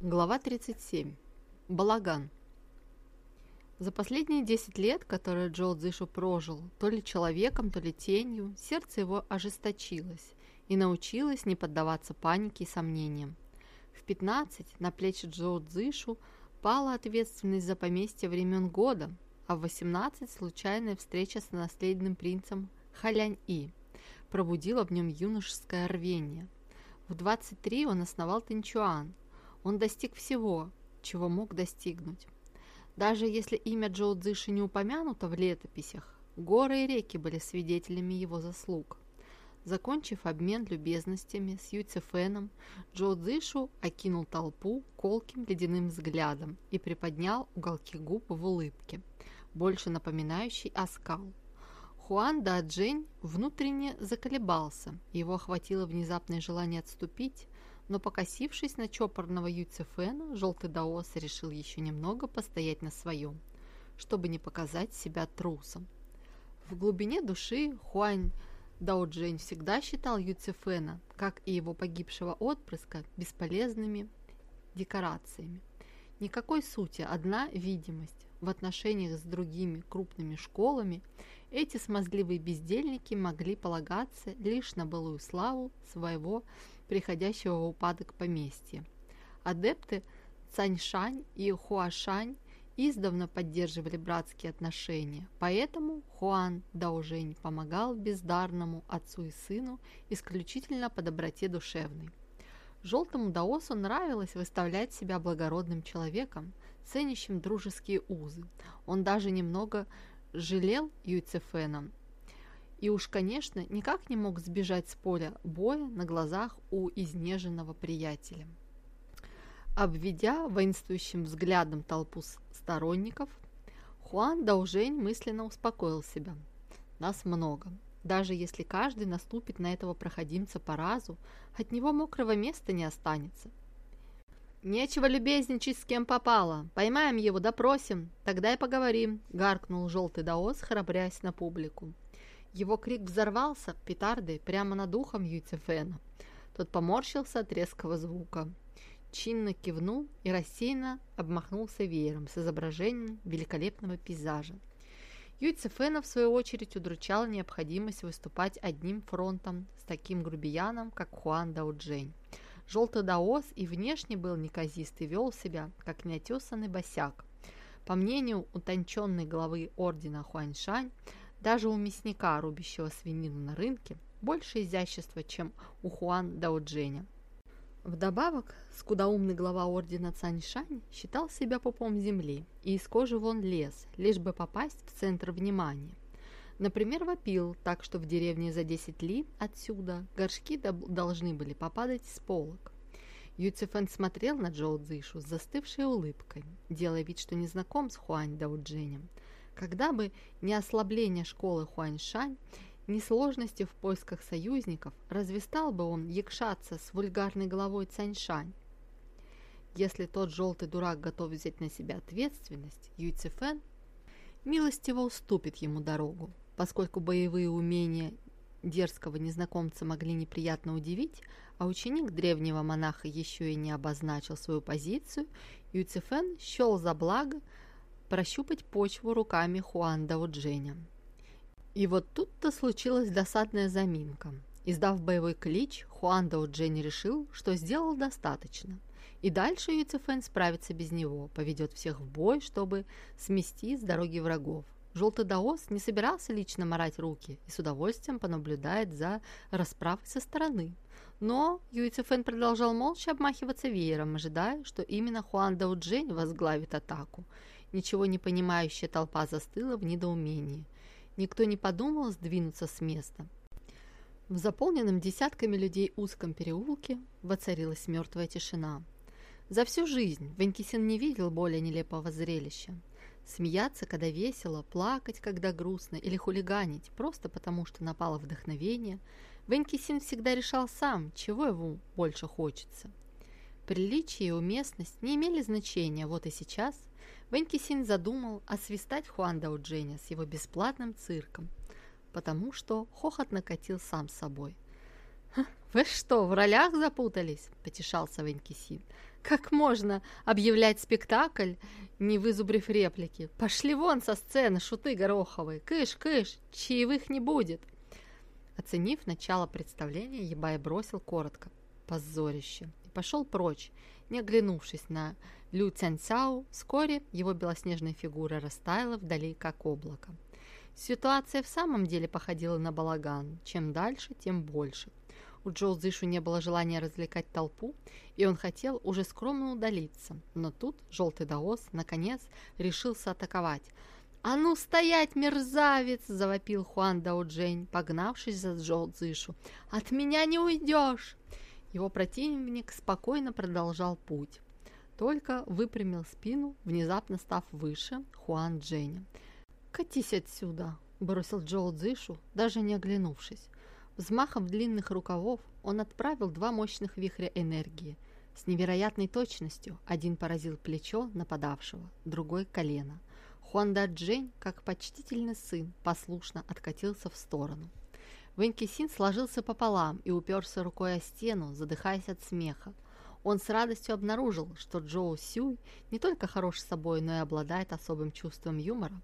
Глава 37. Балаган. За последние 10 лет, которые Джо Дзишу прожил, то ли человеком, то ли тенью, сердце его ожесточилось и научилось не поддаваться панике и сомнениям. В 15 на плечи Джо Дзишу пала ответственность за поместье времен года, а в 18 случайная встреча с наследным принцем Халянь-И пробудила в нем юношеское рвение. В 23 он основал Тинчуан – он достиг всего, чего мог достигнуть. Даже если имя Джоу Цзыши не упомянуто в летописях, горы и реки были свидетелями его заслуг. Закончив обмен любезностями с Юцефеном, Джо Цзышу окинул толпу колким ледяным взглядом и приподнял уголки губ в улыбке, больше напоминающей оскал. Хуан Даджень внутренне заколебался, его охватило внезапное желание отступить, но покосившись на чопорного Юцефена, желтый даос решил еще немного постоять на своем, чтобы не показать себя трусом. В глубине души Хуань Даоджень всегда считал Юцефена, как и его погибшего отпрыска, бесполезными декорациями. Никакой сути, одна видимость. В отношениях с другими крупными школами эти смазливые бездельники могли полагаться лишь на былую славу своего приходящего в упадок поместья. Адепты Цаньшань и Хуашань издавна поддерживали братские отношения, поэтому Хуан Даужень помогал бездарному отцу и сыну исключительно по доброте душевной. Желтому даосу нравилось выставлять себя благородным человеком, ценящим дружеские узы. Он даже немного жалел Юйцефена и уж, конечно, никак не мог сбежать с поля боя на глазах у изнеженного приятеля. Обведя воинствующим взглядом толпу сторонников, Хуан Даужень мысленно успокоил себя. Нас много. Даже если каждый наступит на этого проходимца по разу, от него мокрого места не останется. «Нечего любезничать с кем попало. Поймаем его, допросим, тогда и поговорим», — гаркнул желтый даос, храбрясь на публику. Его крик взорвался петардой прямо над ухом Юйцефена. Тот поморщился от резкого звука. Чинно кивнул и рассеянно обмахнулся веером с изображением великолепного пейзажа. Юйцефена, в свою очередь, удручала необходимость выступать одним фронтом с таким грубияном, как Хуан Дауджень. Желтый даос и внешне был неказист и вел себя, как неотесанный босяк. По мнению утонченной главы ордена Хуаньшань, даже у мясника, рубящего свинину на рынке, больше изящества, чем у Хуан Даодженя. Вдобавок, скудоумный глава ордена Цаньшань считал себя пупом земли и из кожи вон лез, лишь бы попасть в центр внимания. Например, вопил так, что в деревне за 10 ли отсюда горшки должны были попадать с полок. Юцефен смотрел на Джоу Цзишу с застывшей улыбкой, делая вид, что не знаком с Хуань Даодженем – когда бы не ослабление школы Хуаньшань, ни сложности в поисках союзников, разве стал бы он якшаться с вульгарной головой Цаньшань? Если тот желтый дурак готов взять на себя ответственность, Юйцефен милостиво уступит ему дорогу, поскольку боевые умения дерзкого незнакомца могли неприятно удивить, а ученик древнего монаха еще и не обозначил свою позицию, Юцефен счел за благо прощупать почву руками Хуанда Удженя. И вот тут-то случилась досадная заминка. Издав боевой клич, Хуан Даоджень решил, что сделал достаточно. И дальше Юцефен справится без него, поведет всех в бой, чтобы смести с дороги врагов. Желтый даос не собирался лично морать руки и с удовольствием понаблюдает за расправой со стороны. Но Юйцефен продолжал молча обмахиваться веером, ожидая, что именно Хуан Дауджень возглавит атаку Ничего не понимающая толпа застыла в недоумении. Никто не подумал сдвинуться с места. В заполненном десятками людей узком переулке воцарилась мертвая тишина. За всю жизнь Венкисин не видел более нелепого зрелища. Смеяться, когда весело, плакать, когда грустно, или хулиганить, просто потому что напало вдохновение, Венкисин всегда решал сам, чего ему больше хочется. Приличие и уместность не имели значения, вот и сейчас Венкисин задумал освистать Хуан Даодженя с его бесплатным цирком, потому что хохот накатил сам собой. «Вы что, в ролях запутались?» – потешался Венкисин. «Как можно объявлять спектакль, не вызубрив реплики? Пошли вон со сцены, шуты гороховые! Кыш, кыш, чаевых не будет!» Оценив начало представления, Ебай бросил коротко «позорище» и пошел прочь, не оглянувшись на Лю Цяньцяо. Вскоре его белоснежная фигура растаяла вдали, как облако. Ситуация в самом деле походила на балаган. Чем дальше, тем больше. У Джоу Зышу не было желания развлекать толпу, и он хотел уже скромно удалиться. Но тут желтый даос, наконец, решился атаковать – «А ну стоять, мерзавец!» – завопил Хуан Дао Джень, погнавшись за Джоу Цзышу. «От меня не уйдешь!» Его противник спокойно продолжал путь, только выпрямил спину, внезапно став выше Хуан Дженя. «Катись отсюда!» – бросил Джоу Цзышу, даже не оглянувшись. Взмахом длинных рукавов он отправил два мощных вихря энергии. С невероятной точностью один поразил плечо нападавшего, другой – колено – Хуанда Джень, как почтительный сын, послушно откатился в сторону. Венкисин сложился пополам и уперся рукой о стену, задыхаясь от смеха. Он с радостью обнаружил, что Джоу Сюй не только хорош собой, но и обладает особым чувством юмора.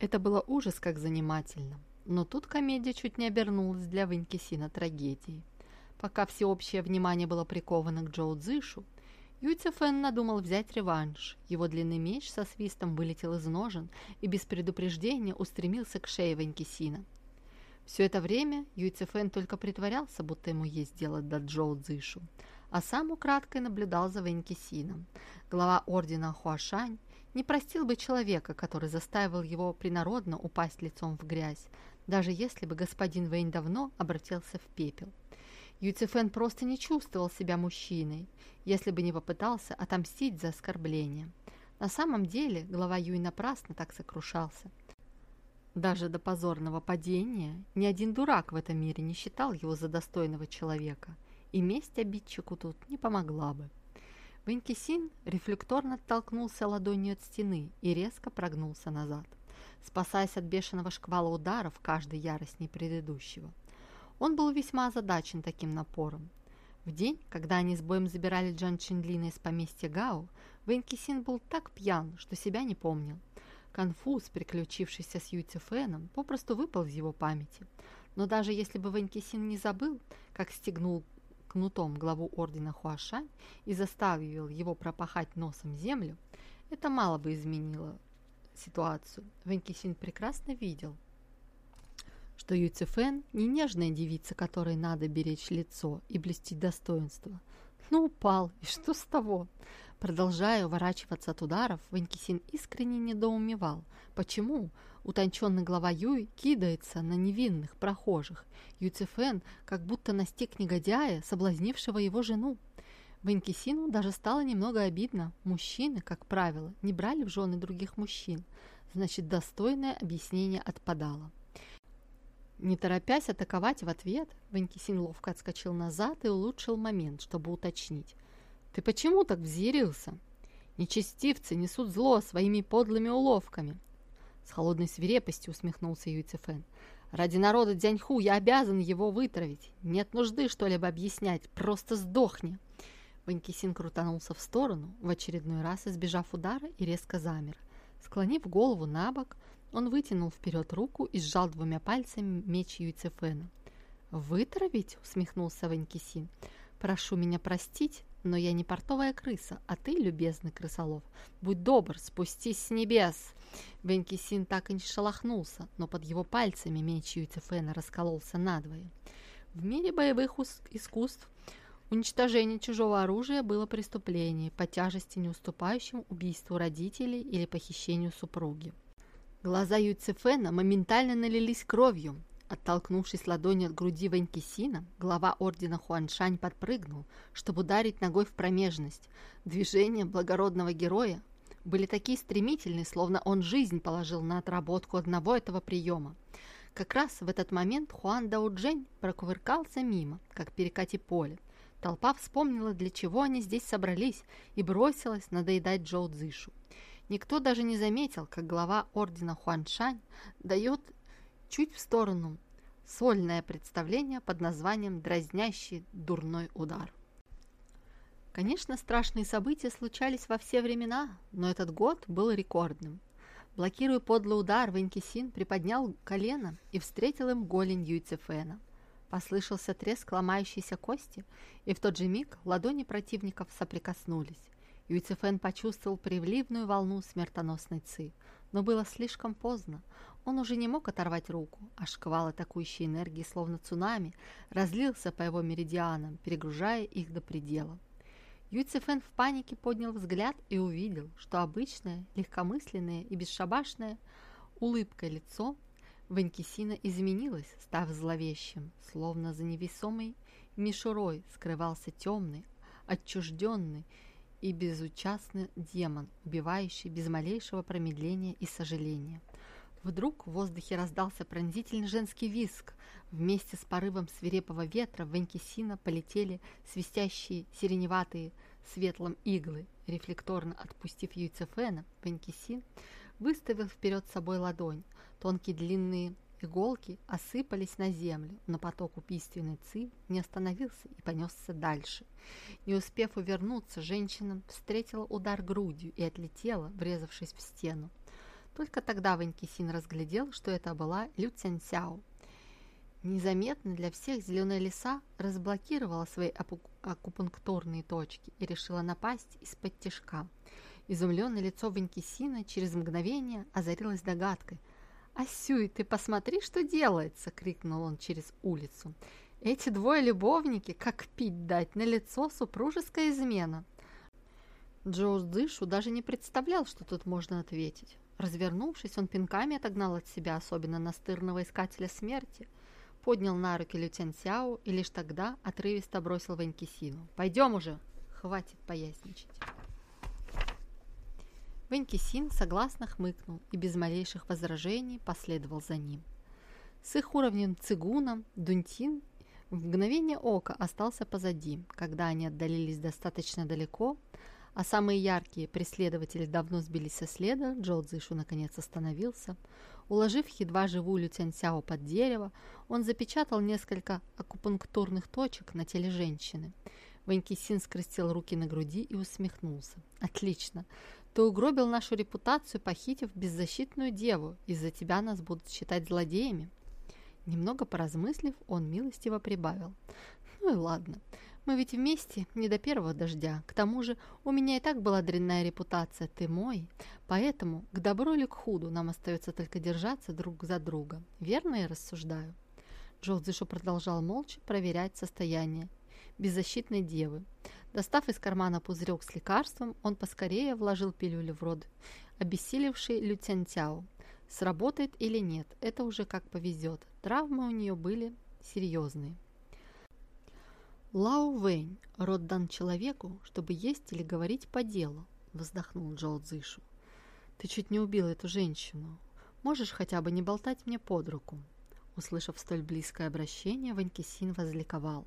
Это было ужас как занимательно. Но тут комедия чуть не обернулась для Венкисина трагедией. Пока всеобщее внимание было приковано к Джоу Цзышу, Юйцефен надумал взять реванш. Его длинный меч со свистом вылетел из ножен и без предупреждения устремился к шее Ванькисина. Все это время Юйцефен только притворялся, будто ему есть дело до Джоу Цзышу, а сам украдкой наблюдал за Ванькисином. Глава ордена Хуашань не простил бы человека, который заставил его принародно упасть лицом в грязь, даже если бы господин Вейн давно обратился в пепел. Юцефен просто не чувствовал себя мужчиной, если бы не попытался отомстить за оскорбление. На самом деле глава Юй напрасно так сокрушался. Даже до позорного падения ни один дурак в этом мире не считал его за достойного человека, и месть обидчику тут не помогла бы. Венкисин рефлекторно оттолкнулся ладонью от стены и резко прогнулся назад, спасаясь от бешеного шквала ударов каждой яростней предыдущего. Он был весьма озадачен таким напором. В день, когда они с боем забирали Джан Чинлина из поместья Гао, Вэнь Кисин был так пьян, что себя не помнил. Конфуз, приключившийся с Юйци Фэном, попросту выпал из его памяти. Но даже если бы Вэнь Кисин не забыл, как стегнул кнутом главу ордена Хуашань и заставил его пропахать носом землю, это мало бы изменило ситуацию. Вэнь Кисин прекрасно видел, что Юцефен не нежная девица, которой надо беречь лицо и блестить достоинство. Ну, упал, и что с того? Продолжая уворачиваться от ударов, Ванькисин искренне недоумевал, почему утонченный глава Юй кидается на невинных прохожих. Юцефен как будто настиг негодяя, соблазнившего его жену. Ванькисину даже стало немного обидно. Мужчины, как правило, не брали в жены других мужчин. Значит, достойное объяснение отпадало. Не торопясь атаковать в ответ, Ванькисин ловко отскочил назад и улучшил момент, чтобы уточнить. «Ты почему так взъярился? Нечестивцы несут зло своими подлыми уловками!» С холодной свирепостью усмехнулся Юйцефен. «Ради народа Дзяньху я обязан его вытравить. Нет нужды что-либо объяснять, просто сдохни!» Ванькисин крутанулся в сторону, в очередной раз избежав удара и резко замер. Склонив голову на бок, он вытянул вперед руку и сжал двумя пальцами меч Юйцефена. «Вытравить?» — усмехнулся Ванькисин. «Прошу меня простить, но я не портовая крыса, а ты, любезный крысолов, будь добр, спустись с небес!» Венкисин так и не шелохнулся, но под его пальцами меч Юйцефена раскололся надвое. В мире боевых искусств уничтожение чужого оружия было преступлением по тяжести не уступающим убийству родителей или похищению супруги. Глаза Юцефена моментально налились кровью. Оттолкнувшись ладонью от груди Ванькисина, глава ордена Хуаншань подпрыгнул, чтобы ударить ногой в промежность. Движения благородного героя были такие стремительные, словно он жизнь положил на отработку одного этого приема. Как раз в этот момент Хуан Дауджень прокувыркался мимо, как перекати поле. Толпа вспомнила, для чего они здесь собрались, и бросилась надоедать Джоу Цзышу. Никто даже не заметил, как глава ордена Хуаншань дает чуть в сторону сольное представление под названием «Дразнящий дурной удар». Конечно, страшные события случались во все времена, но этот год был рекордным. Блокируя подлый удар, Венкисин приподнял колено и встретил им голень Юйцефена. Послышался треск ломающейся кости, и в тот же миг ладони противников соприкоснулись. Юйцефен почувствовал приливную волну смертоносной ци, но было слишком поздно. Он уже не мог оторвать руку, а шквал атакующей энергии, словно цунами, разлился по его меридианам, перегружая их до предела. Юйцефен в панике поднял взгляд и увидел, что обычное, легкомысленное и бесшабашное улыбкой лицо Ванькисина изменилось, став зловещим, словно за невесомой мишурой скрывался темный, отчужденный и безучастный демон, убивающий без малейшего промедления и сожаления. Вдруг в воздухе раздался пронзительный женский визг. Вместе с порывом свирепого ветра в Ванькисина полетели свистящие сиреневатые светлом иглы. Рефлекторно отпустив яйцефена, Ванькисин выставил вперед собой ладонь. Тонкие длинные иголки осыпались на землю, но поток убийственной ци не остановился и понесся дальше. Не успев увернуться, женщина встретила удар грудью и отлетела, врезавшись в стену. Только тогда Ванькисин разглядел, что это была Лю Цянсяо. Незаметно для всех зеленая лиса разблокировала свои акупунктурные точки и решила напасть из-под тяжка. Изумленное лицо Ванькисина через мгновение озарилось догадкой. «Асюй, ты посмотри, что делается!» — крикнул он через улицу. «Эти двое любовники, как пить дать, на лицо супружеская измена!» Джоуз Дышу даже не представлял, что тут можно ответить. Развернувшись, он пинками отогнал от себя особенно настырного искателя смерти, поднял на руки Лютен Сяо и лишь тогда отрывисто бросил Ванькисину. «Пойдем уже! Хватит поясничать!» Ванькисин согласно хмыкнул и без малейших возражений последовал за ним. С их уровнем цигуна Дунтин в мгновение ока остался позади, когда они отдалились достаточно далеко, а самые яркие преследователи давно сбились со следа, Джоу Цзышу наконец остановился. Уложив едва живую Люцянсяо под дерево, он запечатал несколько акупунктурных точек на теле женщины. Ванькисин скрестил руки на груди и усмехнулся. «Отлично! Ты угробил нашу репутацию, похитив беззащитную деву. Из-за тебя нас будут считать злодеями». Немного поразмыслив, он милостиво прибавил. «Ну и ладно. Мы ведь вместе не до первого дождя. К тому же у меня и так была дрянная репутация, ты мой. Поэтому к добру или к худу нам остается только держаться друг за друга. Верно я рассуждаю?» Джо Цзишо продолжал молча проверять состояние беззащитной девы. Достав из кармана пузырек с лекарством, он поскорее вложил пилюлю в рот, обессилевший Люцянтяо. Сработает или нет, это уже как повезет. Травмы у нее были серьезные. «Лао Вэнь, род дан человеку, чтобы есть или говорить по делу», вздохнул Джоу Цзышу. «Ты чуть не убил эту женщину. Можешь хотя бы не болтать мне под руку?» Услышав столь близкое обращение, Ванькисин возликовал.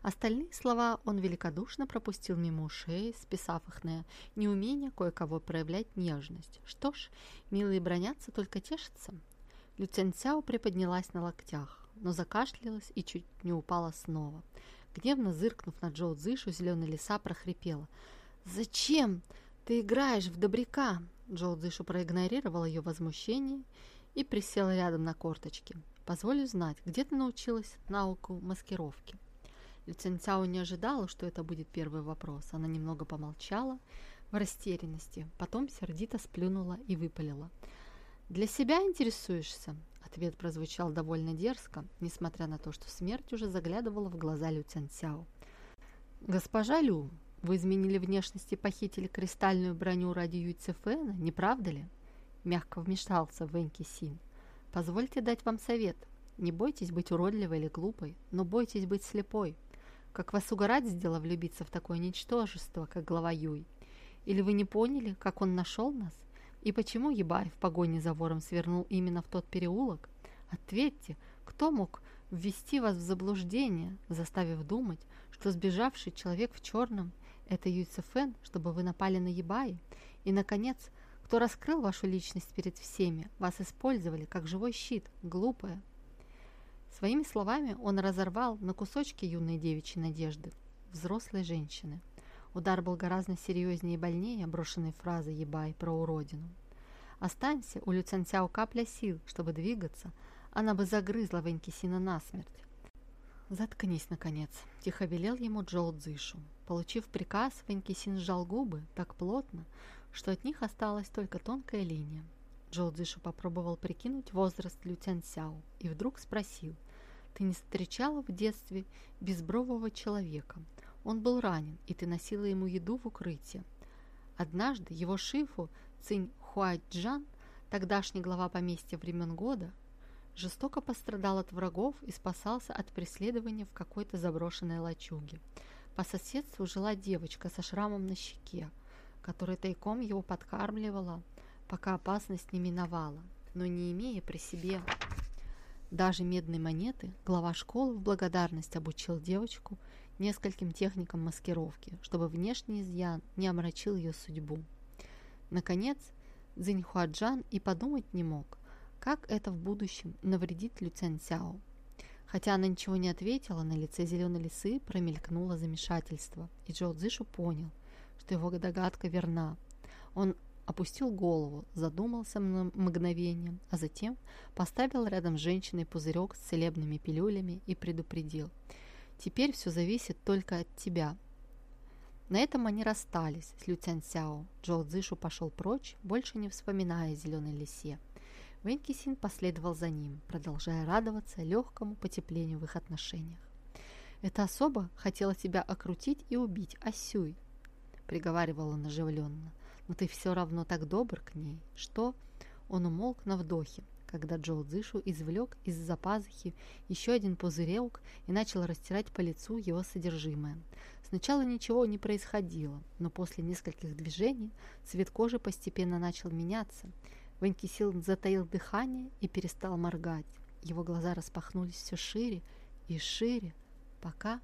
Остальные слова он великодушно пропустил мимо ушей, списав их на неумение кое-кого проявлять нежность. Что ж, милые бронятся, только тешатся. Люцен Цяо приподнялась на локтях, но закашлялась и чуть не упала снова. Гневно зыркнув на Джоу Цзышу, зеленая лиса прохрипела. «Зачем ты играешь в добряка?» Джоу Цзышу проигнорировал ее возмущение и присел рядом на корточки. «Позволю знать, где ты научилась науку маскировки?» Люцинцао не ожидала, что это будет первый вопрос. Она немного помолчала в растерянности, потом сердито сплюнула и выпалила. «Для себя интересуешься?» Ответ прозвучал довольно дерзко, несмотря на то, что смерть уже заглядывала в глаза Лю Цянцяо. «Госпожа Лю, вы изменили внешность и похитили кристальную броню ради Юйцефена, не правда ли?» Мягко вмешался Вэньки Син. «Позвольте дать вам совет. Не бойтесь быть уродливой или глупой, но бойтесь быть слепой. Как вас угорать сделал влюбиться в такое ничтожество, как глава Юй? Или вы не поняли, как он нашел нас? И почему Ебай в погоне за вором свернул именно в тот переулок? Ответьте, кто мог ввести вас в заблуждение, заставив думать, что сбежавший человек в черном – это Юйцефен, чтобы вы напали на Ебай? И, наконец, кто раскрыл вашу личность перед всеми, вас использовали как живой щит, глупая? Своими словами он разорвал на кусочки юной девичьей надежды, взрослой женщины. Удар был гораздо серьезнее и больнее брошенной фразы «ебай» про уродину. Останься у Люценцяо капля сил, чтобы двигаться, она бы загрызла Венкисина насмерть. «Заткнись, наконец», – тихо велел ему Джоу Цзышу. Получив приказ, Венкисин сжал губы так плотно, что от них осталась только тонкая линия. Джоу Цзышу попробовал прикинуть возраст Лю и вдруг спросил, «Ты не встречала в детстве безбрового человека? Он был ранен, и ты носила ему еду в укрытие. Однажды его шифу Цинь Хуайджан, тогдашний глава поместья времен года, жестоко пострадал от врагов и спасался от преследования в какой-то заброшенной лачуге. По соседству жила девочка со шрамом на щеке, которая тайком его подкармливала, пока опасность не миновала, но не имея при себе даже медной монеты, глава школы в благодарность обучил девочку нескольким техникам маскировки, чтобы внешний изъян не омрачил ее судьбу. Наконец, Цзиньхуаджан и подумать не мог, как это в будущем навредит Лю Цяньсяо. Хотя она ничего не ответила, на лице зеленой лисы промелькнуло замешательство, и Джоу Цзишу понял, что его догадка верна. Он опустил голову, задумался на мгновение, а затем поставил рядом с женщиной пузырек с целебными пилюлями и предупредил. «Теперь все зависит только от тебя». На этом они расстались с Лю Цяньсяо. Джоу Цзишу пошел прочь, больше не вспоминая о зеленой лисе. Венкисин последовал за ним, продолжая радоваться легкому потеплению в их отношениях. «Эта особа хотела тебя окрутить и убить, Асюй», — приговаривал он оживленно. «Но ты все равно так добр к ней, что...» Он умолк на вдохе, когда Джоу Цзышу извлек из-за пазухи еще один пузырек и начал растирать по лицу его содержимое. Сначала ничего не происходило, но после нескольких движений цвет кожи постепенно начал меняться, Ванькисил затаил дыхание и перестал моргать. Его глаза распахнулись все шире и шире, пока